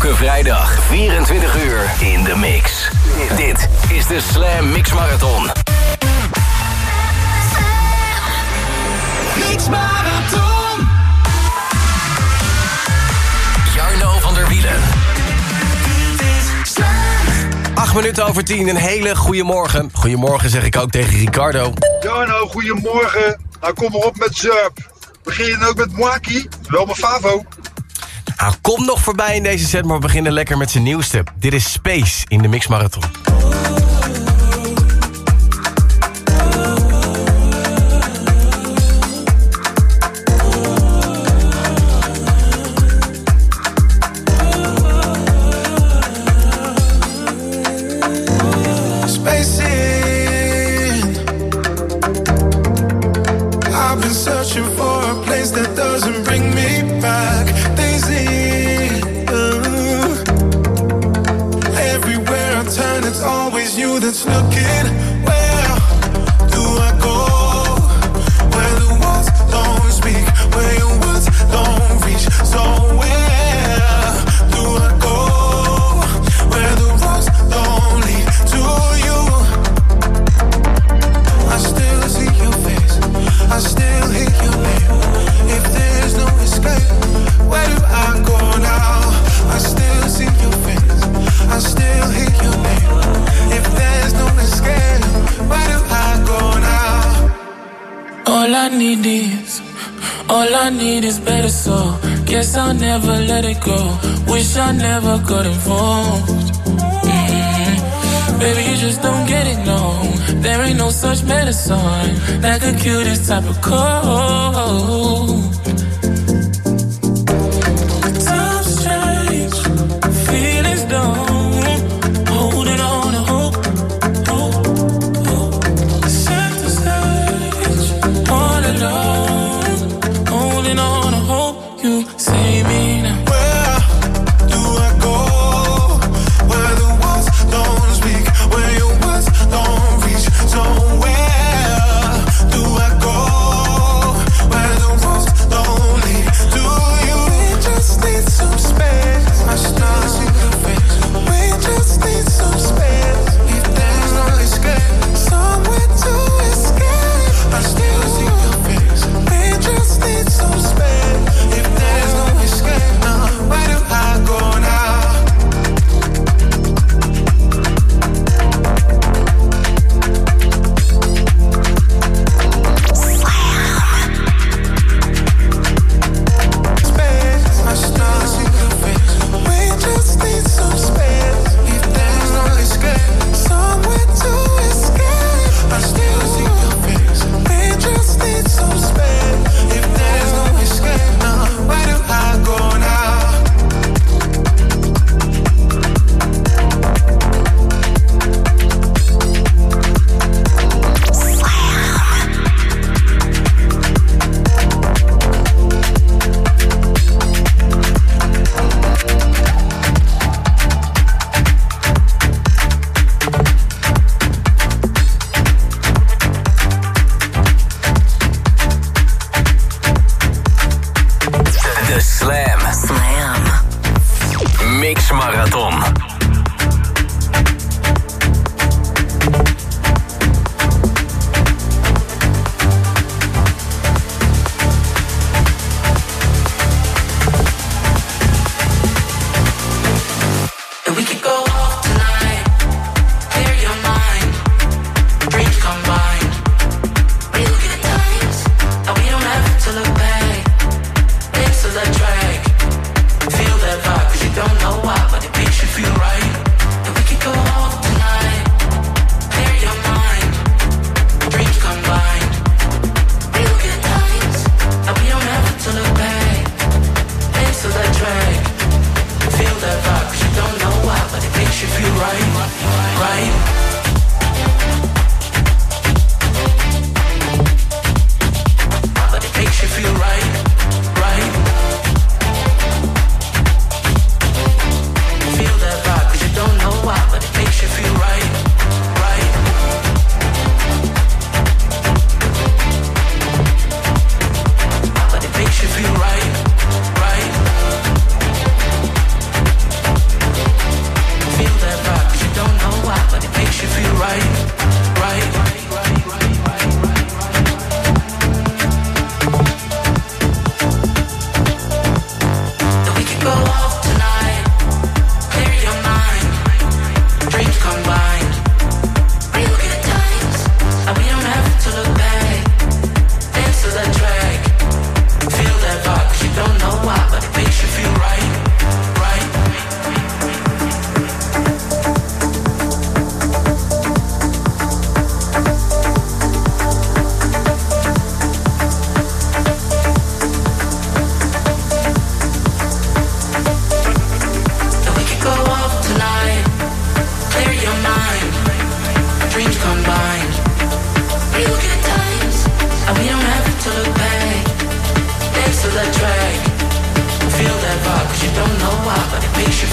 Elke vrijdag 24 uur in de mix. Dit is de Slam Mix Marathon. Mix Marathon. Jarno van der Wielen. Acht minuten over tien, een hele goede morgen. Goedemorgen zeg ik ook tegen Ricardo. Jarno, goedemorgen. Nou kom maar op met Zurp. Begin je ook met Moaki? Wel mijn favo. Ah, Hij komt nog voorbij in deze set, maar we beginnen lekker met zijn nieuwste. Dit is Space in de Mix Marathon. searching looking I need is better, so guess I'll never let it go. Wish I never got involved. Mm-hmm. Baby, you just don't get it, no. There ain't no such medicine that could cure this type of cold.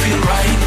Feel right, right.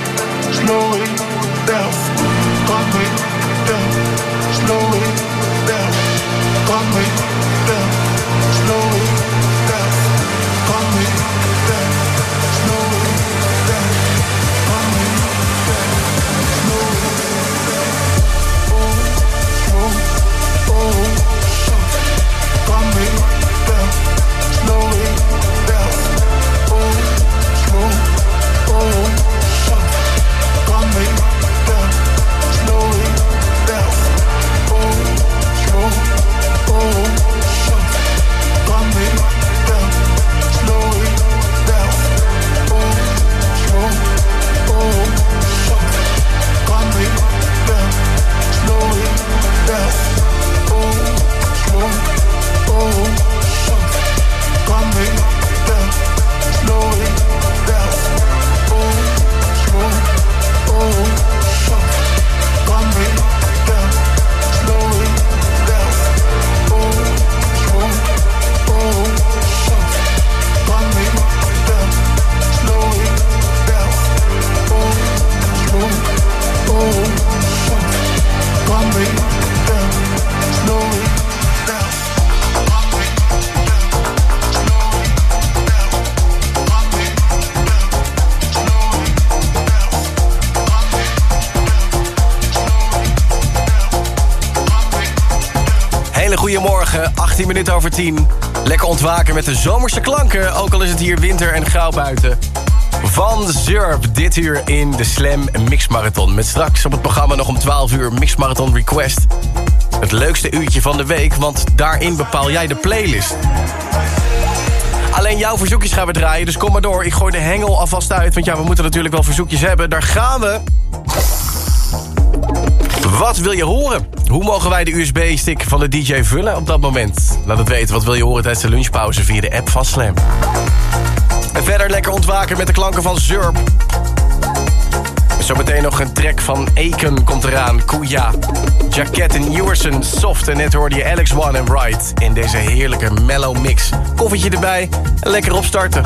over 10. Lekker ontwaken met de zomerse klanken, ook al is het hier winter en grauw buiten. Van Zurb, dit uur in de Slam Mix Marathon. Met straks op het programma nog om 12 uur Mix Marathon Request. Het leukste uurtje van de week, want daarin bepaal jij de playlist. Alleen jouw verzoekjes gaan we draaien, dus kom maar door. Ik gooi de hengel alvast uit, want ja, we moeten natuurlijk wel verzoekjes hebben. Daar gaan we. Wat wil je horen? Hoe mogen wij de USB-stick van de DJ vullen op dat moment? Laat het weten, wat wil je horen tijdens de lunchpauze via de app van Slam. En verder lekker ontwaken met de klanken van Zurb. Zometeen nog een track van Aiken komt eraan. Kuya, Jacket en Ewerson, Soft. En net hoorde je Alex One en Wright in deze heerlijke mellow mix. Koffietje erbij en lekker opstarten.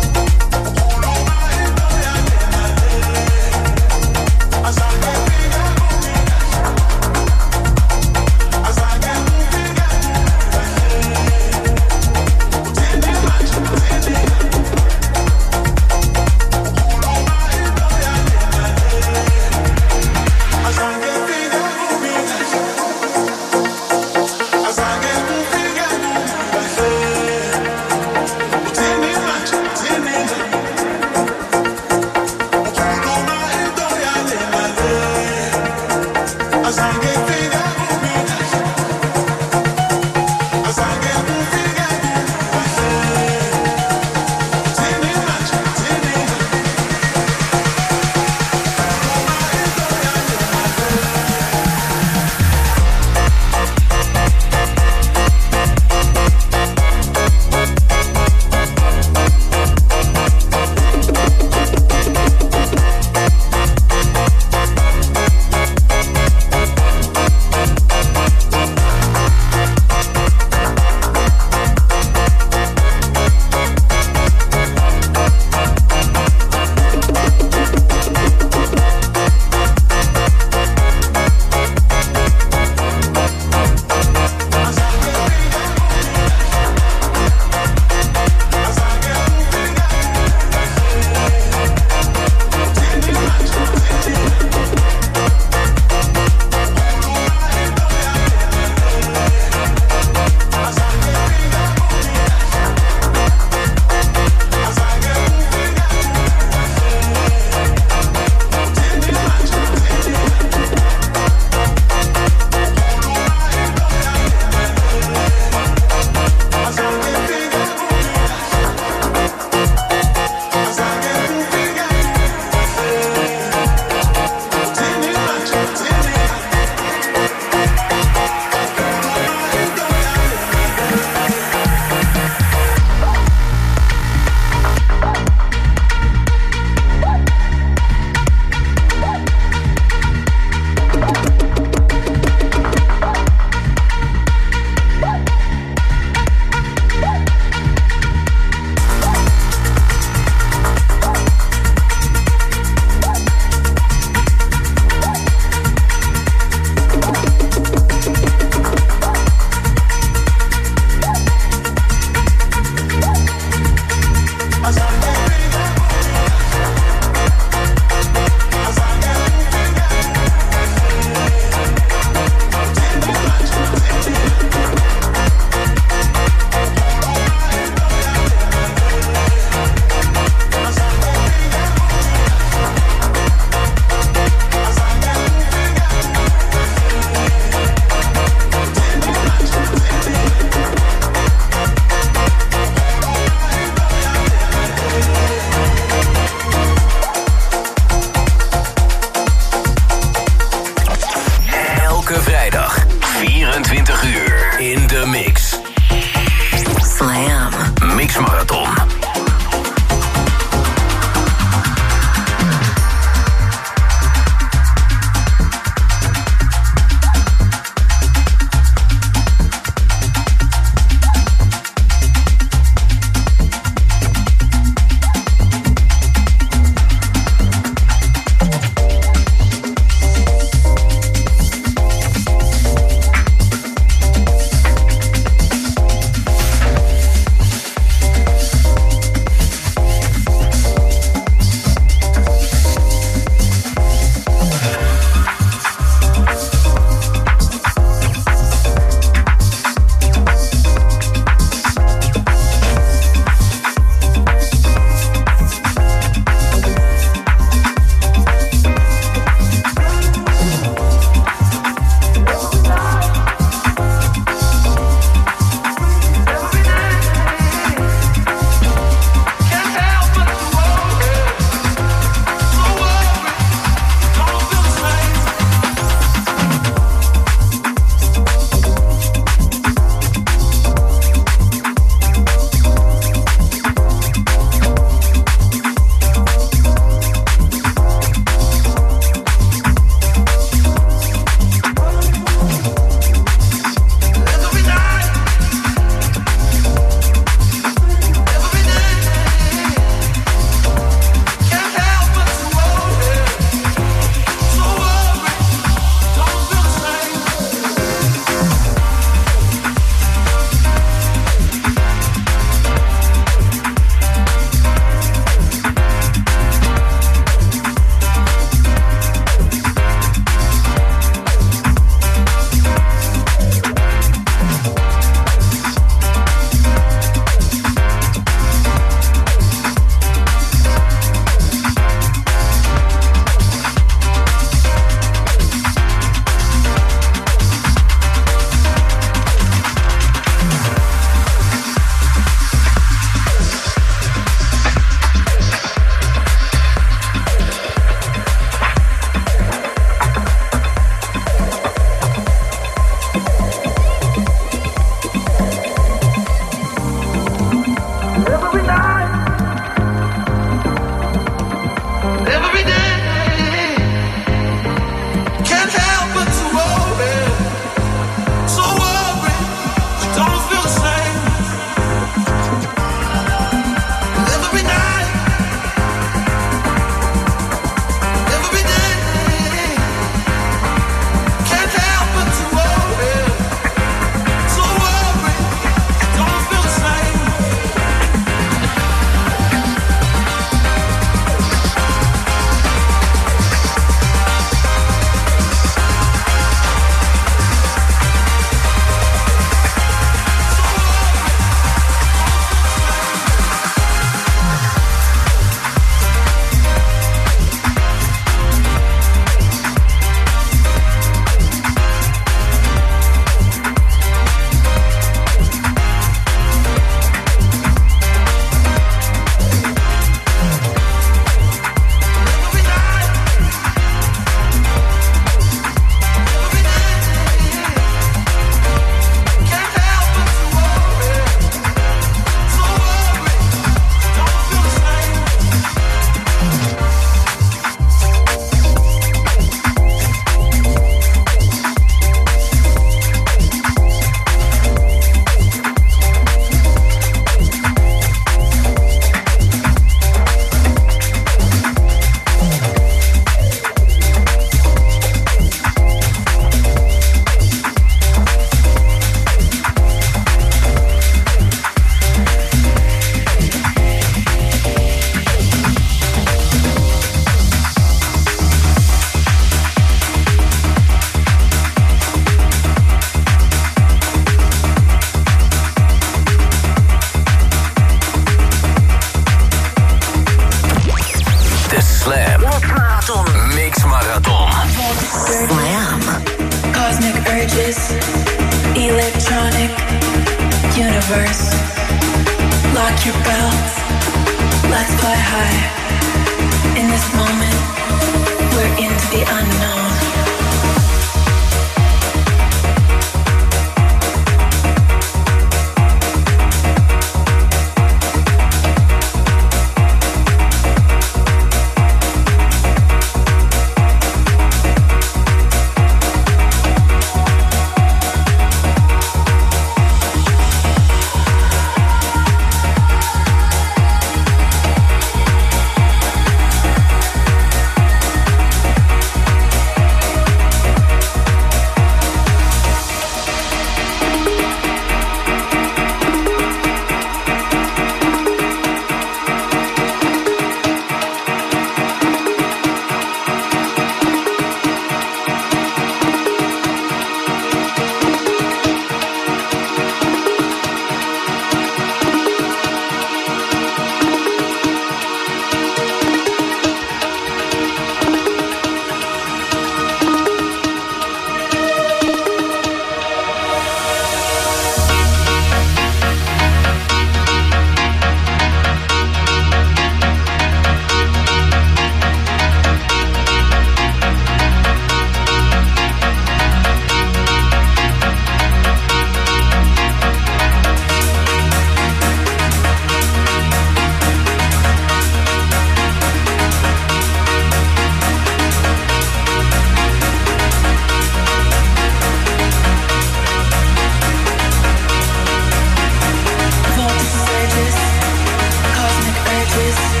Cosmic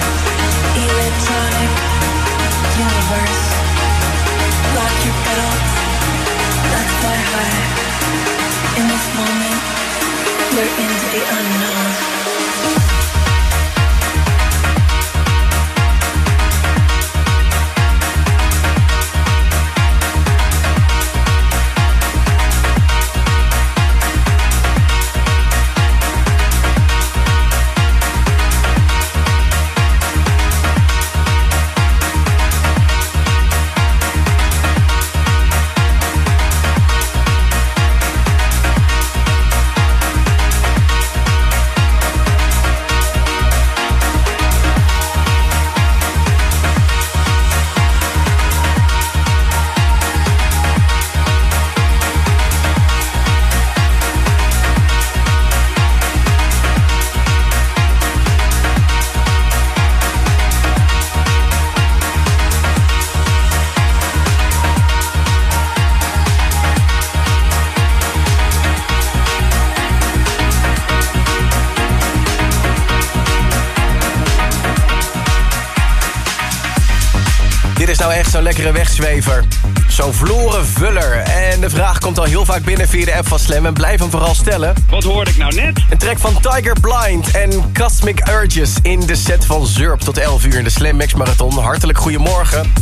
zo'n lekkere wegzwever. Zo'n vloeren vuller. En de vraag komt al heel vaak binnen via de app van Slam. En blijf hem vooral stellen. Wat hoorde ik nou net? Een track van Tiger Blind en Cosmic Urges in de set van Zurp tot 11 uur in de Slam Max Marathon. Hartelijk goedemorgen.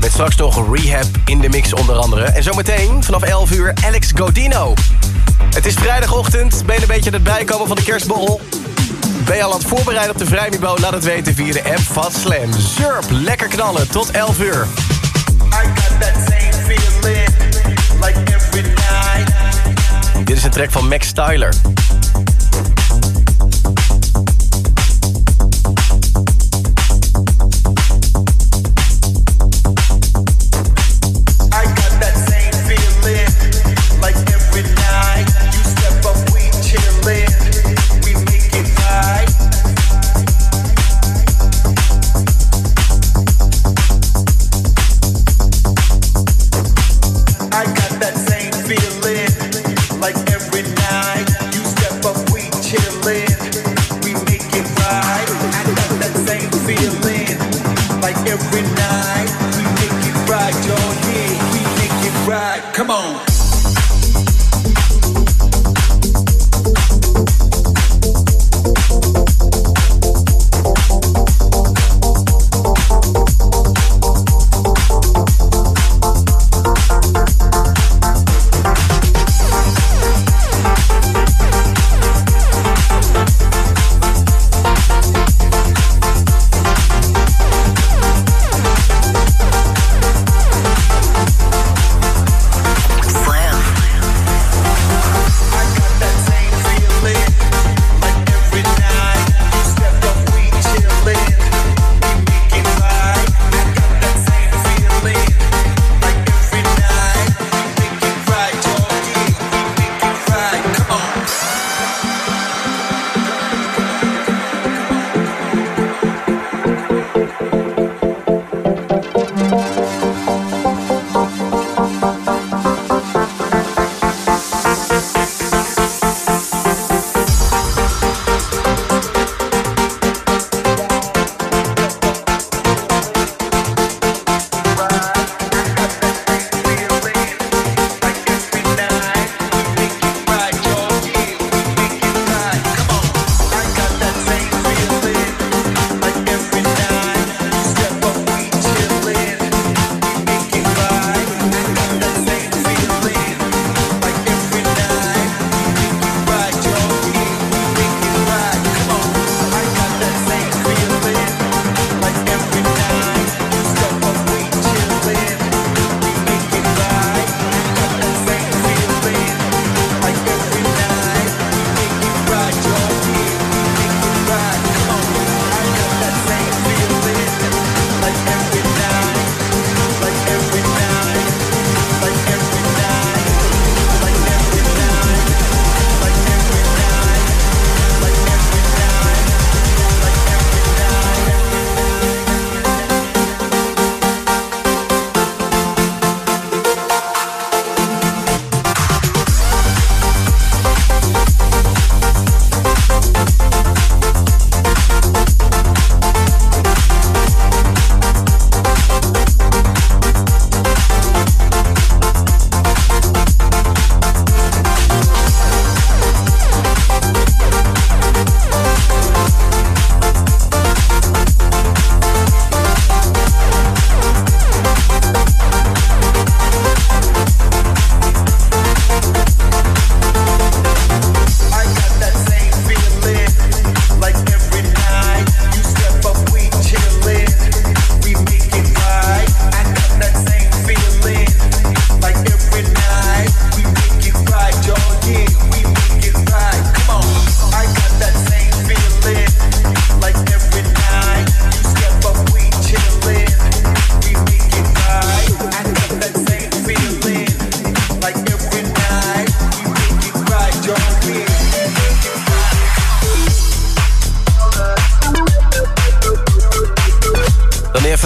Met straks nog Rehab in de mix onder andere. En zometeen vanaf 11 uur Alex Godino. Het is vrijdagochtend. Ben je een beetje aan het bijkomen van de kerstborrel? Ben je al aan het voorbereiden op de vrijniveau? Laat het weten via de app van Slam. Zurp, lekker knallen tot 11 uur. I got that same feeling like every night. Dit is een track van Max Tyler.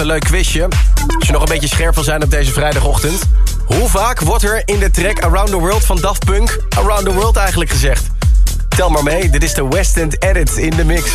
Een leuk quizje. Als je nog een beetje scherp wil zijn op deze vrijdagochtend. Hoe vaak wordt er in de track Around the World van Daft Punk... Around the World eigenlijk gezegd? Tel maar mee, dit is de West End Edit in de mix.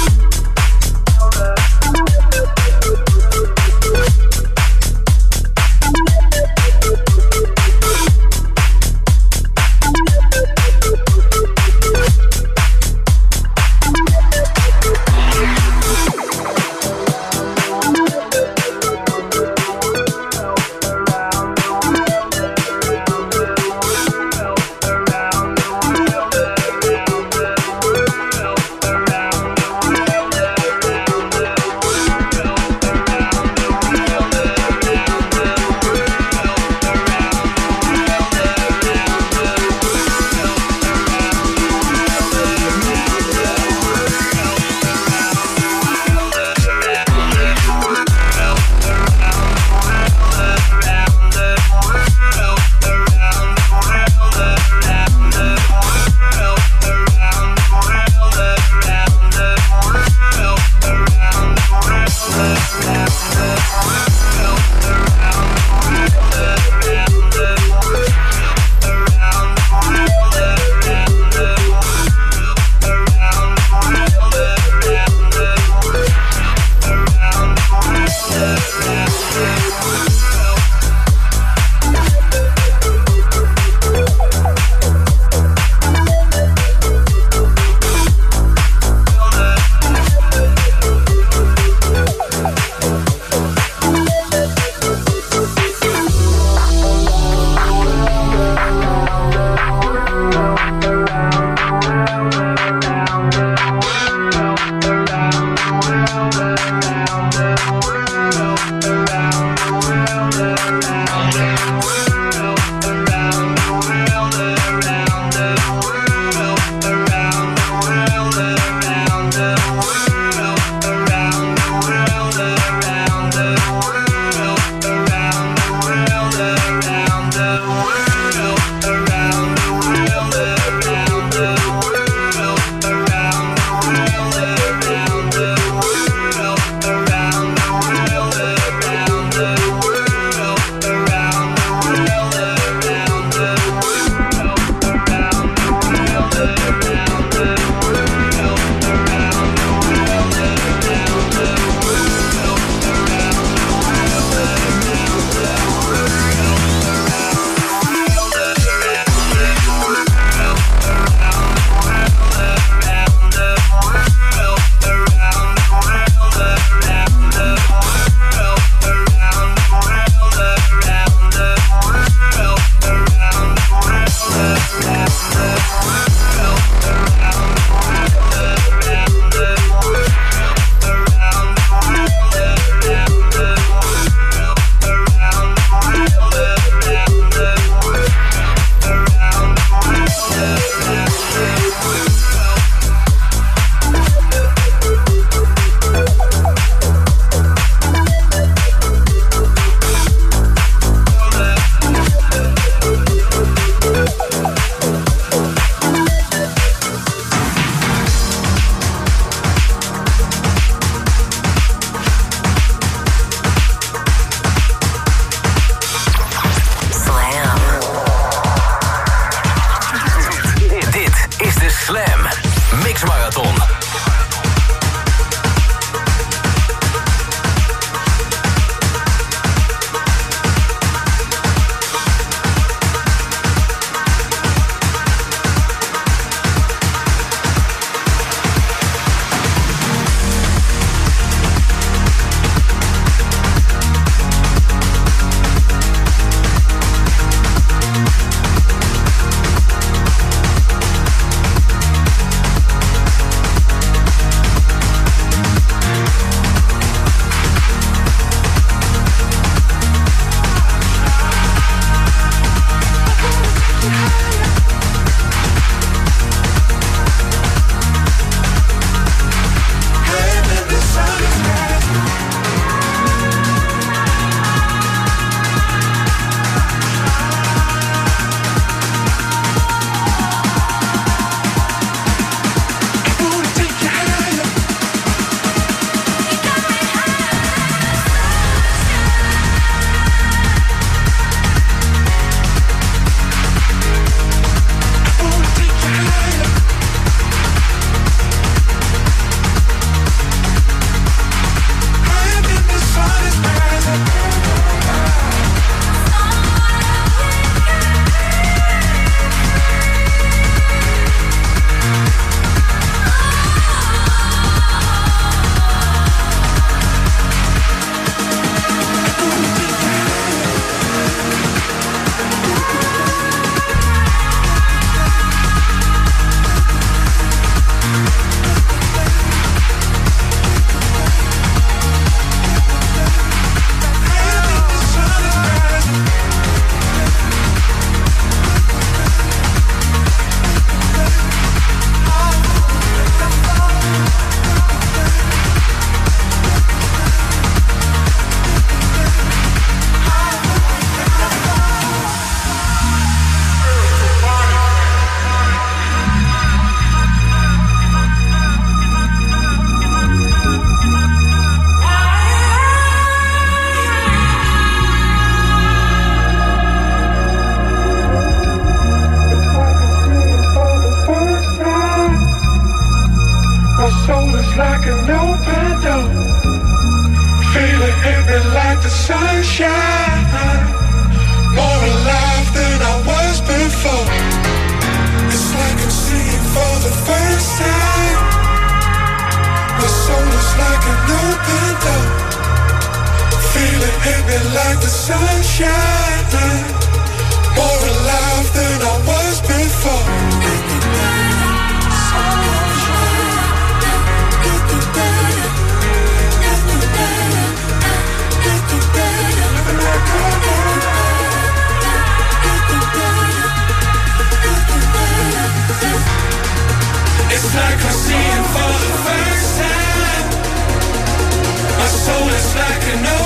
I can know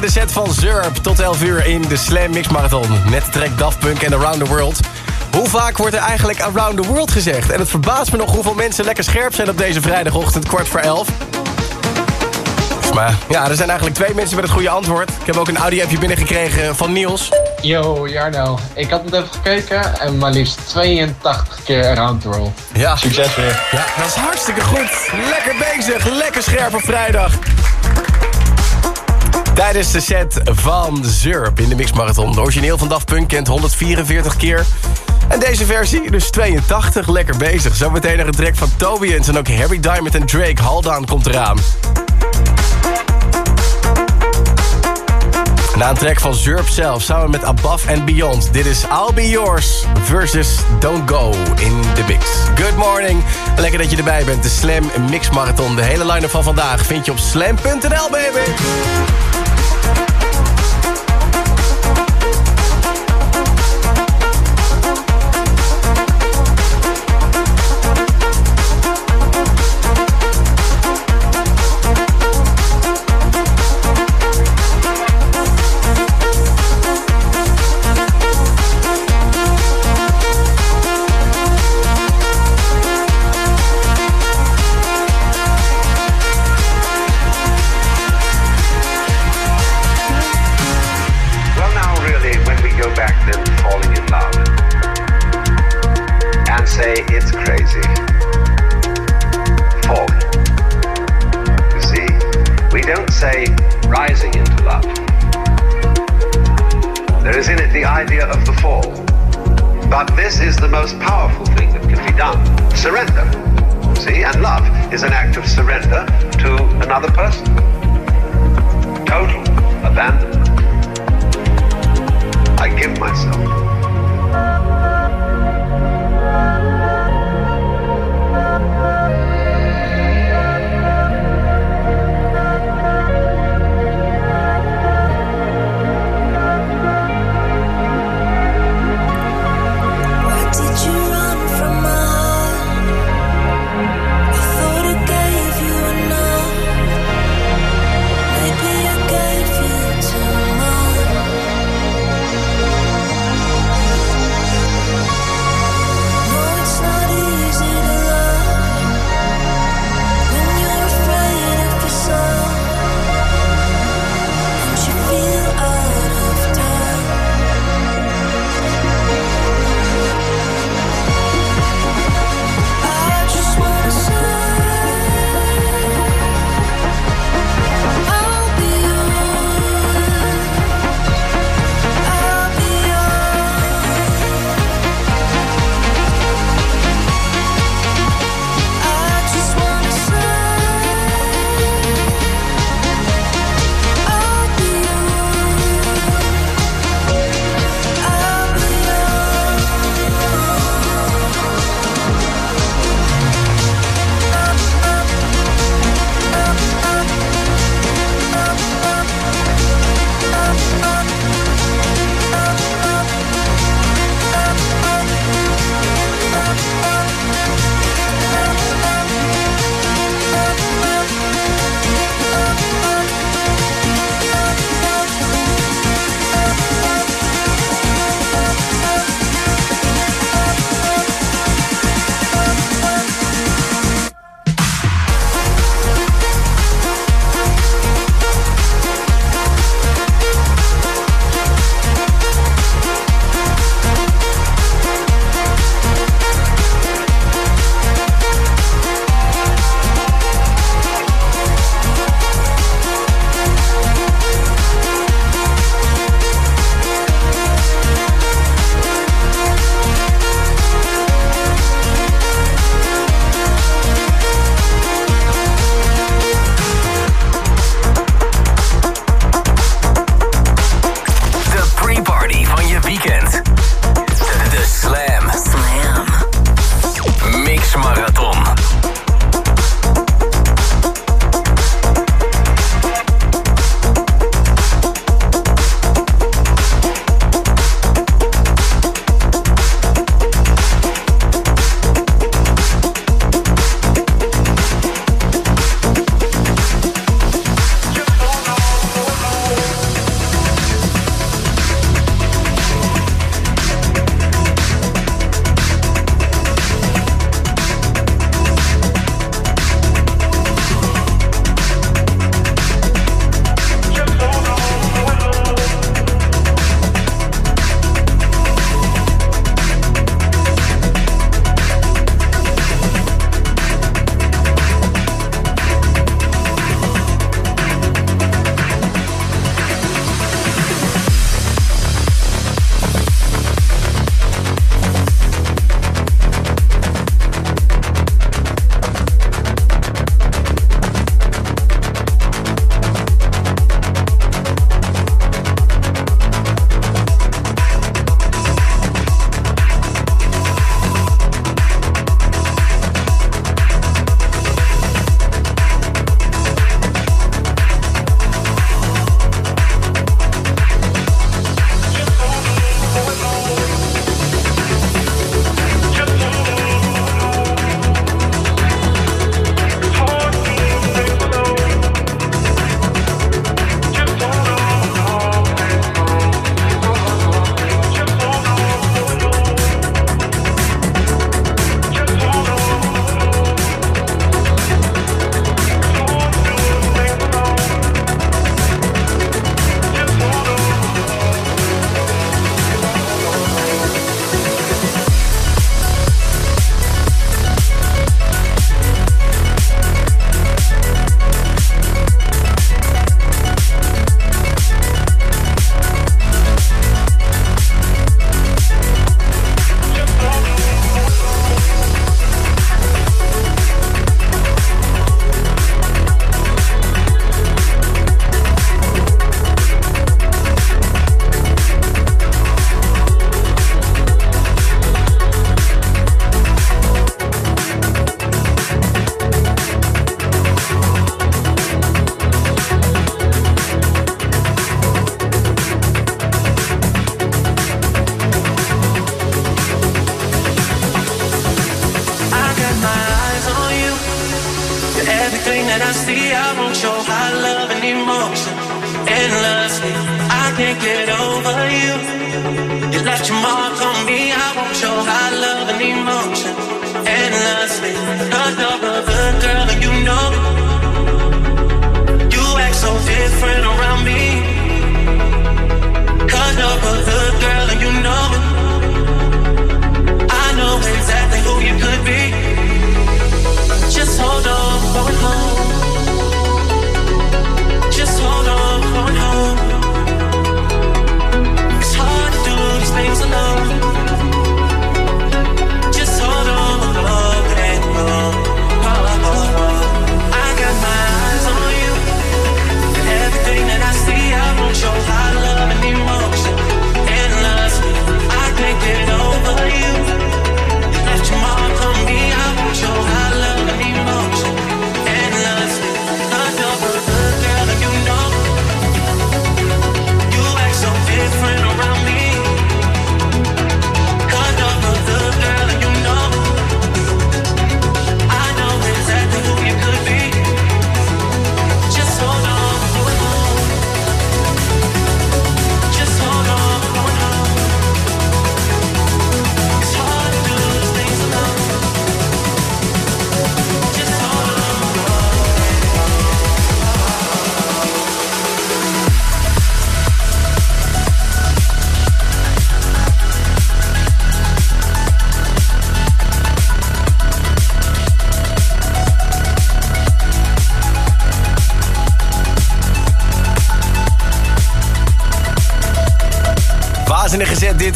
de set van Zurp tot 11 uur in de Slam Mix Marathon. Met de track Daft Punk en Around the World. Hoe vaak wordt er eigenlijk Around the World gezegd? En het verbaast me nog hoeveel mensen lekker scherp zijn op deze vrijdagochtend kwart voor 11. Maar ja, er zijn eigenlijk twee mensen met het goede antwoord. Ik heb ook een audio-appje binnengekregen van Niels. Yo, Jarno. Ik had het even gekeken en maar liefst 82 keer Around the World. Ja, Succes weer. ja dat is hartstikke goed. Lekker bezig, lekker scherp op vrijdag. Tijdens de set van Zurp in de Mix Marathon. De origineel van Daft Punk kent 144 keer. En deze versie dus 82, lekker bezig. Zometeen nog een track van Toby en ook Harry Diamond en Drake. Haldaan komt eraan. Na een track van Zurp zelf, samen met Above and Beyond. Dit is I'll Be Yours versus Don't Go in the Mix. Good morning. Lekker dat je erbij bent. De Slam Mix Marathon. De hele line-up van vandaag vind je op slam.nl, baby.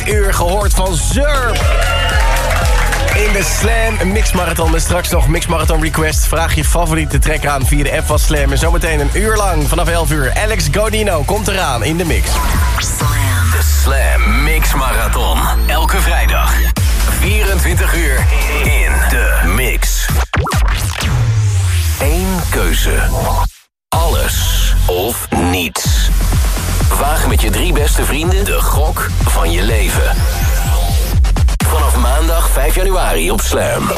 uur gehoord van Zurp. In de Slam Mix Marathon. En straks nog Mix Marathon Request. Vraag je favoriete track aan via de F Slam. En zometeen een uur lang vanaf 11 uur. Alex Godino komt eraan in de mix. Slam. De Slam Mix Marathon. Elke vrijdag. 24 uur in de mix. Eén keuze. Alles of niets. Waag met je drie beste vrienden de gok van je leven. Vanaf maandag 5 januari op Slam.